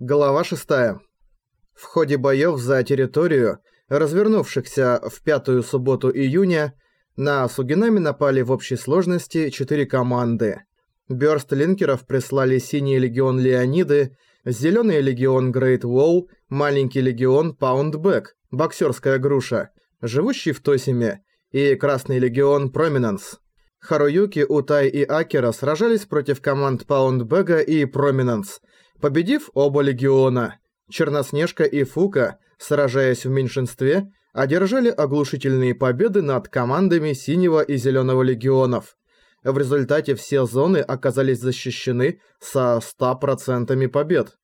Глава 6. В ходе боёв за территорию, развернувшихся в пятую субботу июня, на Сугинами напали в общей сложности четыре команды. Бёрст линкеров прислали Синий легион Леониды, Зелёный легион Грейт Уолл, Маленький легион Паундбэк, боксерская груша, живущий в Тосиме, и Красный легион Проминенс. Харуюки, Утай и Акера сражались против команд Паундбэга и Проминенс, победив оба легиона. Черноснежка и Фука, сражаясь в меньшинстве, одержали оглушительные победы над командами Синего и Зелёного легионов. В результате все зоны оказались защищены со 100% побед.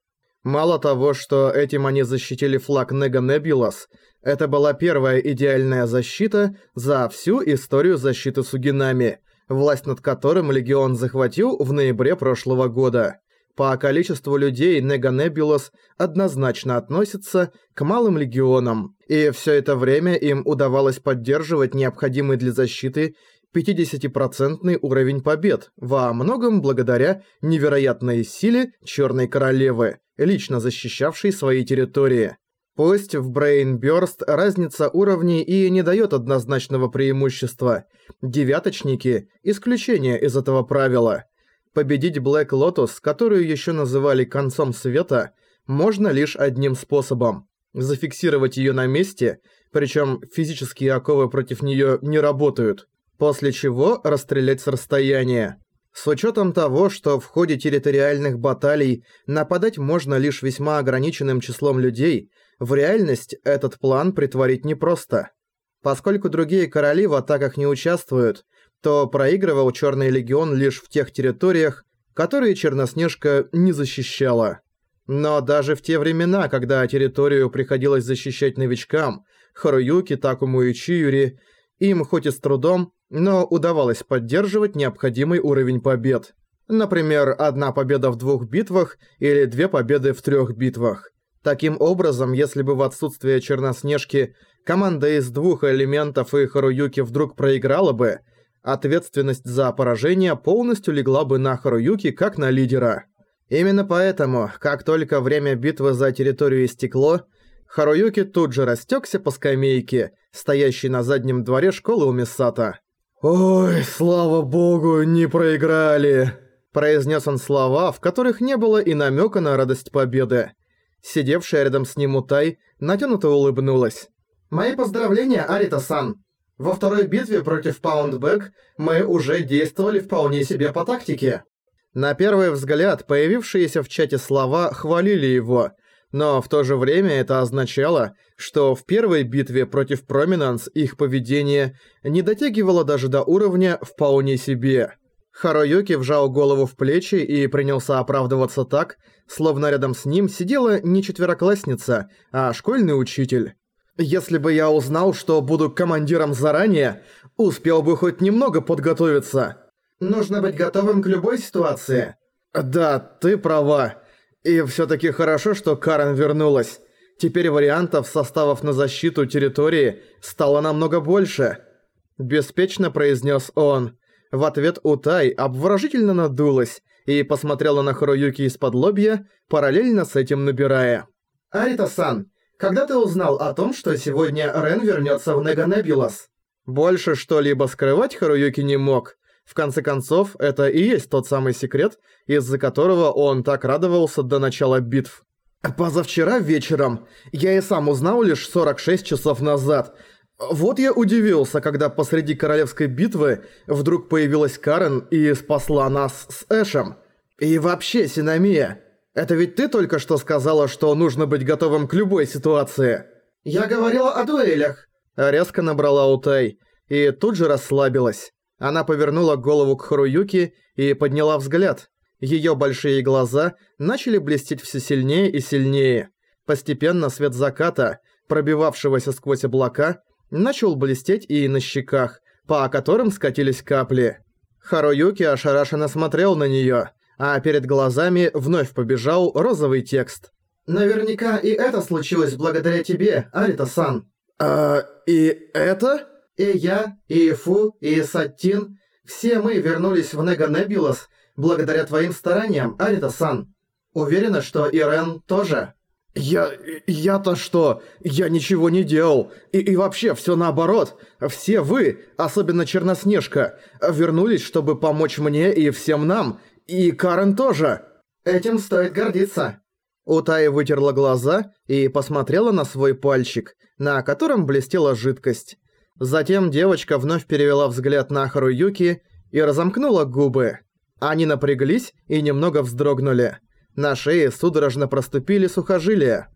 Мало того, что этим они защитили флаг Нега Небулас, это была первая идеальная защита за всю историю защиты Сугинами, власть над которым Легион захватил в ноябре прошлого года. По количеству людей Нега Небулас однозначно относится к малым легионам, и все это время им удавалось поддерживать необходимый для защиты 50% уровень побед, во многом благодаря невероятной силе Черной Королевы, лично защищавшей свои территории. Пусть в Burst разница уровней и не дает однозначного преимущества, девяточники – исключение из этого правила. Победить Black Lotus, которую еще называли «концом света», можно лишь одним способом – зафиксировать ее на месте, причем физические оковы против нее не работают – после чего расстрелять с расстояния. С учетом того, что в ходе территориальных баталий нападать можно лишь весьма ограниченным числом людей, в реальность этот план притворить непросто. Поскольку другие короли в атаках не участвуют, то проигрывал Черный Легион лишь в тех территориях, которые Черноснежка не защищала. Но даже в те времена, когда территорию приходилось защищать новичкам, Харуюки, Такому и Чиюри, им хоть и с трудом, но удавалось поддерживать необходимый уровень побед. Например, одна победа в двух битвах или две победы в трех битвах. Таким образом, если бы в отсутствие Черноснежки команда из двух элементов и Харуюки вдруг проиграла бы, ответственность за поражение полностью легла бы на Харуюки как на лидера. Именно поэтому, как только время битвы за территорию истекло, Харуюки тут же растекся по скамейке, стоящей на заднем дворе школы у Мисата. «Ой, слава богу, не проиграли!» Произнес он слова, в которых не было и намека на радость победы. Сидевшая рядом с ним Утай натянуто улыбнулась. «Мои поздравления, Арита-сан! Во второй битве против Паундбэк мы уже действовали вполне себе по тактике». На первый взгляд появившиеся в чате слова хвалили его – но в то же время это означало, что в первой битве против Проминанс их поведение не дотягивало даже до уровня «вполне себе». Харуюки вжал голову в плечи и принялся оправдываться так, словно рядом с ним сидела не четвероклассница, а школьный учитель. «Если бы я узнал, что буду командиром заранее, успел бы хоть немного подготовиться». «Нужно быть готовым к любой ситуации». «Да, ты права. И всё-таки хорошо, что Карен вернулась. Теперь вариантов составов на защиту территории стало намного больше. Беспечно произнес он. В ответ Утай обворожительно надулась и посмотрела на Харуюки из-под лобья, параллельно с этим набирая. «Арита-сан, когда ты узнал о том, что сегодня Рен вернется в Неганебулас?» Больше что-либо скрывать Харуюки не мог, в конце концов, это и есть тот самый секрет, из-за которого он так радовался до начала битв. Позавчера вечером я и сам узнал лишь 46 часов назад. Вот я удивился, когда посреди королевской битвы вдруг появилась Карен и спасла нас с Эшем. И вообще, Синамия, это ведь ты только что сказала, что нужно быть готовым к любой ситуации. Я говорила о дуэлях. Резко набрала Утай и тут же расслабилась. Она повернула голову к Харуюки и подняла взгляд. Её большие глаза начали блестеть все сильнее и сильнее. Постепенно свет заката, пробивавшегося сквозь облака, начал блестеть и на щеках, по которым скатились капли. Харуюки ошарашенно смотрел на неё, а перед глазами вновь побежал розовый текст. «Наверняка и это случилось благодаря тебе, Арита-сан». «А... и это?» И я, и Фу, и Саттин, все мы вернулись в Нега Небулас благодаря твоим стараниям, Арита-сан. Уверена, что Ирен тоже?» «Я... я-то что? Я ничего не делал. И, и вообще, все наоборот. Все вы, особенно Черноснежка, вернулись, чтобы помочь мне и всем нам. И Карен тоже. Этим стоит гордиться». Утая вытерла глаза и посмотрела на свой пальчик, на котором блестела жидкость. Затем девочка вновь перевела взгляд на Харуюки и разомкнула губы. Они напряглись и немного вздрогнули. На шее судорожно проступили сухожилия.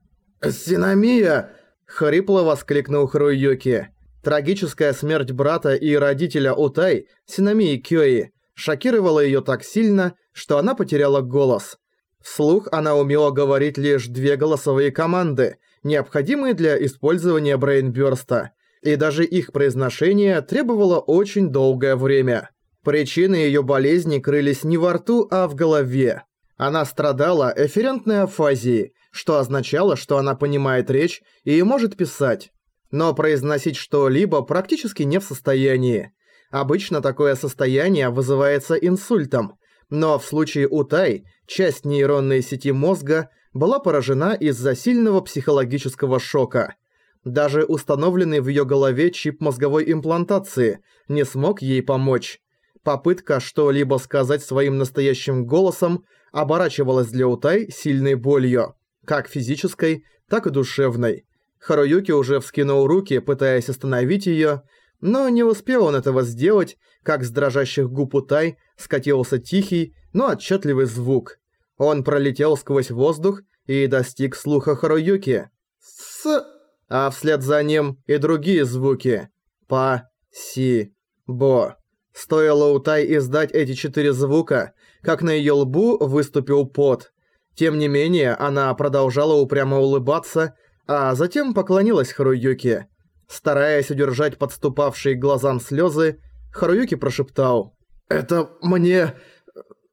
«Синамия!» – хрипло воскликнул Харуюки. Трагическая смерть брата и родителя Утай, Синамии Кёи, шокировала её так сильно, что она потеряла голос. Вслух она умела говорить лишь две голосовые команды, необходимые для использования брейнбёрста, и даже их произношение требовало очень долгое время. Причины её болезни крылись не во рту, а в голове. Она страдала эфферентной афазией, что означало, что она понимает речь и может писать. Но произносить что-либо практически не в состоянии. Обычно такое состояние вызывается инсультом, но в случае Утай часть нейронной сети мозга была поражена из-за сильного психологического шока. Даже установленный в её голове чип мозговой имплантации не смог ей помочь. Попытка что-либо сказать своим настоящим голосом оборачивалась для Утай сильной болью, как физической, так и душевной. Харуюки уже вскинул руки, пытаясь остановить её, но не успел он этого сделать, как с дрожащих губ Утай скатился тихий, но отчетливый звук. Он пролетел сквозь воздух и достиг слуха Харуюки. «С...» А вслед за ним и другие звуки. «Па», «си», «бо». Стоило Утай издать эти четыре звука, как на её лбу выступил пот. Тем не менее, она продолжала упрямо улыбаться, а затем поклонилась Харуюке. Стараясь удержать подступавшие к глазам слёзы, Харуюки прошептал. «Это мне...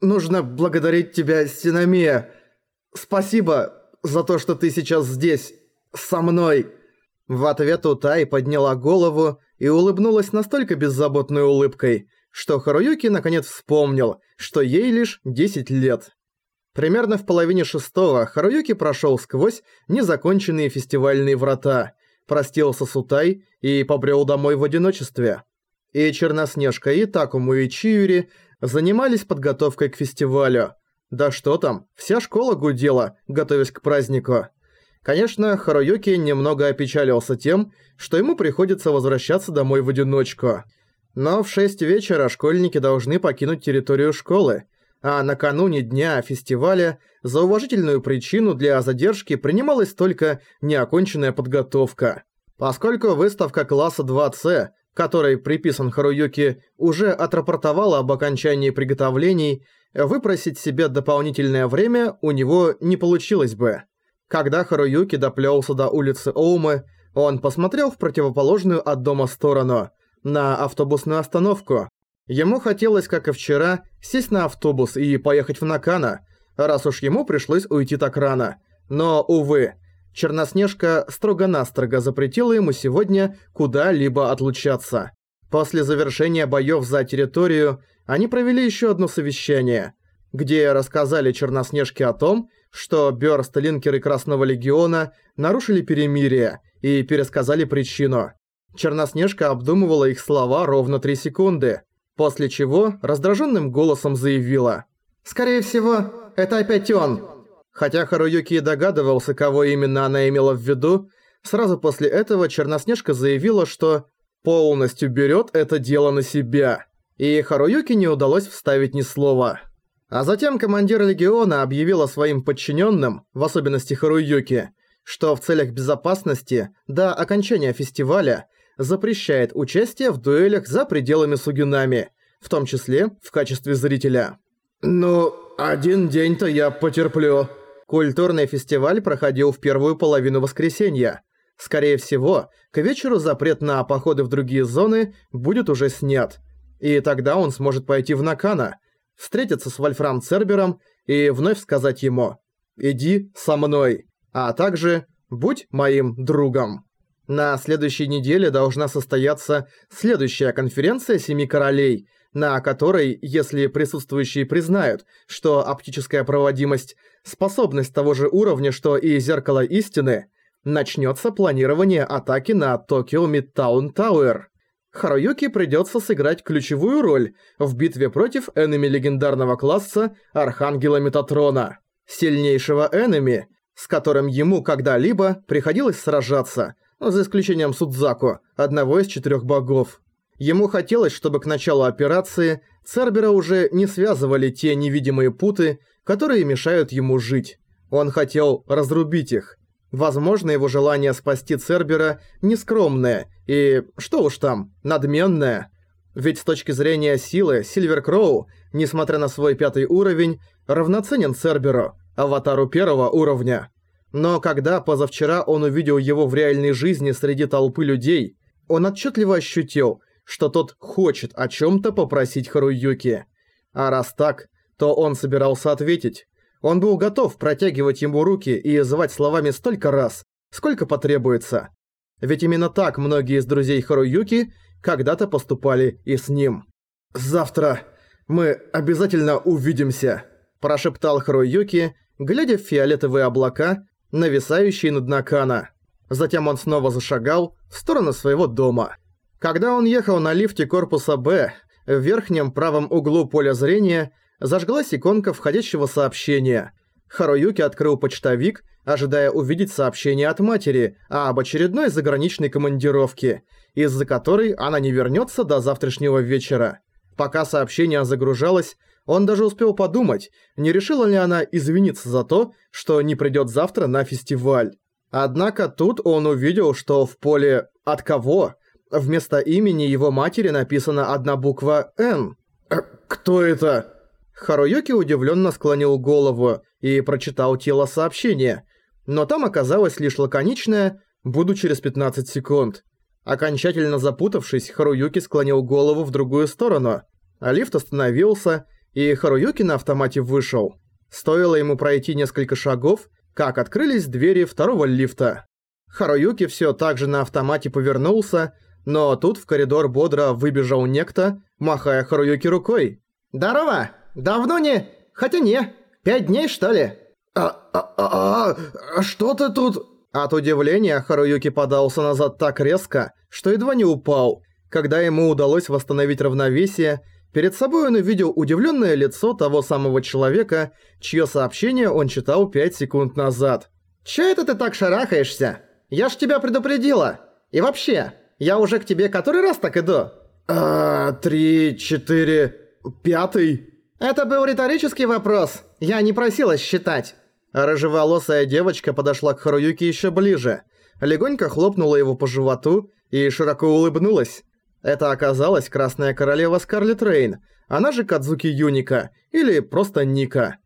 нужно благодарить тебя, Синамия. Спасибо за то, что ты сейчас здесь, со мной». В ответ Утай подняла голову и улыбнулась настолько беззаботной улыбкой, что Харуюки наконец вспомнил, что ей лишь 10 лет. Примерно в половине шестого Харуюки прошел сквозь незаконченные фестивальные врата, простился с Утай и побрел домой в одиночестве. И Черноснежка, и Такому, и Чиури занимались подготовкой к фестивалю. Да что там, вся школа гудела, готовясь к празднику. Конечно, Харуюки немного опечалился тем, что ему приходится возвращаться домой в одиночку – но в 6 вечера школьники должны покинуть территорию школы, а накануне дня фестиваля за уважительную причину для задержки принималась только неоконченная подготовка. Поскольку выставка класса 2С, которой приписан Харуюки, уже отрапортовала об окончании приготовлений, выпросить себе дополнительное время у него не получилось бы. Когда Харуюки доплелся до улицы Оумы, он посмотрел в противоположную от дома сторону – на автобусную остановку. Ему хотелось, как и вчера, сесть на автобус и поехать в Накана, раз уж ему пришлось уйти так рано. Но, увы, Черноснежка строго-настрого запретила ему сегодня куда-либо отлучаться. После завершения боёв за территорию они провели ещё одно совещание, где рассказали Черноснежке о том, что Бёрст, Линкеры Красного Легиона нарушили перемирие и пересказали причину. Черноснежка обдумывала их слова ровно три секунды, после чего раздраженным голосом заявила. «Скорее всего, это опять он!» Хотя Харуюки и догадывался, кого именно она имела в виду, сразу после этого Черноснежка заявила, что полностью берет это дело на себя. И Харуюки не удалось вставить ни слова. А затем командир легиона объявила своим подчиненным, в особенности Харуюки, что в целях безопасности до окончания фестиваля запрещает участие в дуэлях за пределами Сугинами, в том числе в качестве зрителя. «Ну, один день-то я потерплю». Культурный фестиваль проходил в первую половину воскресенья. Скорее всего, к вечеру запрет на походы в другие зоны будет уже снят. И тогда он сможет пойти в Накана, встретиться с Вольфрам Цербером и вновь сказать ему «Иди со мной», а также «Будь моим другом». На следующей неделе должна состояться следующая конференция Семи Королей, на которой, если присутствующие признают, что оптическая проводимость – способность того же уровня, что и зеркало истины, начнется планирование атаки на Токио Мидтаун Тауэр. Харуюки придется сыграть ключевую роль в битве против энеми легендарного класса Архангела Метатрона, сильнейшего энеми, с которым ему когда-либо приходилось сражаться, за исключением Судзаку, одного из четырех богов. Ему хотелось, чтобы к началу операции Цербера уже не связывали те невидимые путы, которые мешают ему жить. Он хотел разрубить их. Возможно, его желание спасти Цербера нескромное и, что уж там, надменное. Ведь с точки зрения силы, Сильвер Кроу, несмотря на свой пятый уровень, равноценен Церберу, аватару первого уровня. Но когда позавчера он увидел его в реальной жизни среди толпы людей, он отчетливо ощутил, что тот хочет о чем-то попросить Харуюки. А раз так, то он собирался ответить. Он был готов протягивать ему руки и звать словами столько раз, сколько потребуется. Ведь именно так многие из друзей Харуюки когда-то поступали и с ним. «Завтра мы обязательно увидимся», – прошептал Харуюки, глядя в фиолетовые облака, нависающие над Накана. Затем он снова зашагал в сторону своего дома. Когда он ехал на лифте корпуса «Б», в верхнем правом углу поля зрения – зажглась иконка входящего сообщения. Харуюки открыл почтовик, ожидая увидеть сообщение от матери об очередной заграничной командировке, из-за которой она не вернется до завтрашнего вечера. Пока сообщение загружалось, он даже успел подумать, не решила ли она извиниться за то, что не придет завтра на фестиваль. Однако тут он увидел, что в поле «От кого?» вместо имени его матери написана одна буква «Н». «Э, «Кто это?» Харуюки удивленно склонил голову и прочитал тело сообщения, но там оказалось лишь лаконичное «буду через 15 секунд». Окончательно запутавшись, Харуюки склонил голову в другую сторону, а лифт остановился, и Харуюки на автомате вышел. Стоило ему пройти несколько шагов, как открылись двери второго лифта. Харуюки все так же на автомате повернулся, но тут в коридор бодро выбежал некто, махая Харуюки рукой. «Здорово!» Давно не... Хотя не. Пять дней, что ли?» «А... а... а... а что ты тут...» От удивления Харуюки подался назад так резко, что едва не упал. Когда ему удалось восстановить равновесие, перед собой он увидел удивленное лицо того самого человека, чье сообщение он читал пять секунд назад. «Чё это ты так шарахаешься? Я ж тебя предупредила! И вообще, я уже к тебе который раз так иду?» «А... три, четыре... пятый...» «Это был риторический вопрос. Я не просила считать». Рыжеволосая девочка подошла к Харуюке еще ближе, легонько хлопнула его по животу и широко улыбнулась. Это оказалась Красная Королева Скарлетт Рейн, она же Кадзуки Юника, или просто Ника.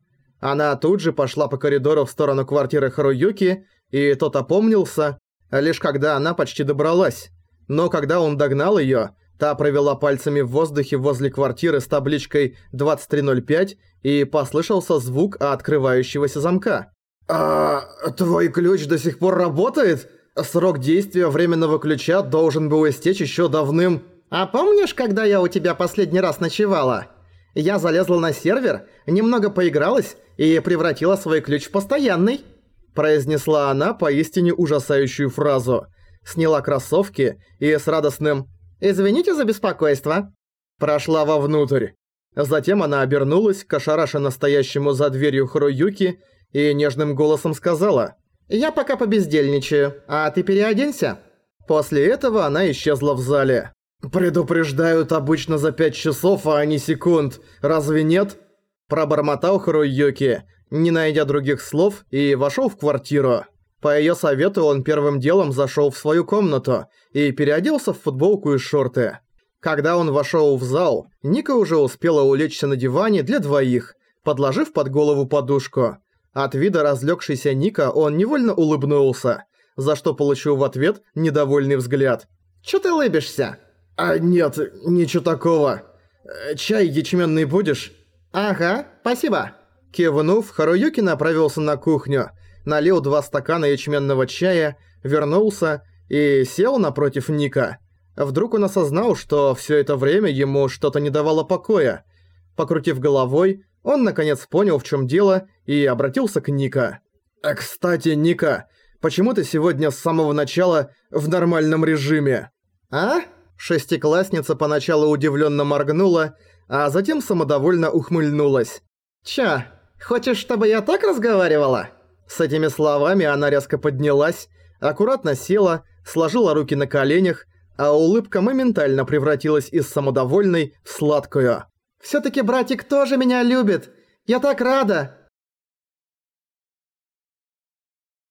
Она тут же пошла по коридору в сторону квартиры Харуюки, и тот опомнился, лишь когда она почти добралась. Но когда он догнал её, Та провела пальцами в воздухе возле квартиры с табличкой 2305 и послышался звук открывающегося замка. «А твой ключ до сих пор работает? Срок действия временного ключа должен был истечь еще давным...» «А помнишь, когда я у тебя последний раз ночевала? Я залезла на сервер, немного поигралась и превратила свой ключ в постоянный», произнесла она поистине ужасающую фразу. Сняла кроссовки и с радостным «Извините за беспокойство». Прошла вовнутрь. Затем она обернулась к ошарашенно стоящему за дверью Харуюки и нежным голосом сказала «Я пока побездельничаю, а ты переоденься». После этого она исчезла в зале. «Предупреждают обычно за пять часов, а не секунд. Разве нет?» Пробормотал Харуюки, не найдя других слов, и вошел в квартиру. По её совету он первым делом зашёл в свою комнату и переоделся в футболку и шорты. Когда он вошёл в зал, Ника уже успела улечься на диване для двоих, подложив под голову подушку. От вида разлёгшейся Ника он невольно улыбнулся, за что получил в ответ недовольный взгляд. «Чё ты улыбишься?» «А нет, ничего такого. Чай ячменный будешь?» «Ага, спасибо». Кивнув, Харуюки направился на кухню, налил два стакана ячменного чая, вернулся и сел напротив Ника. Вдруг он осознал, что все это время ему что-то не давало покоя. Покрутив головой, он наконец понял, в чем дело, и обратился к Ника. «А кстати, Ника, почему ты сегодня с самого начала в нормальном режиме?» «А?» Шестиклассница поначалу удивленно моргнула, а затем самодовольно ухмыльнулась. «Чё, хочешь, чтобы я так разговаривала?» С этими словами она резко поднялась, аккуратно села, сложила руки на коленях, а улыбка моментально превратилась из самодовольной в сладкую. «Всё-таки братик тоже меня любит! Я так рада!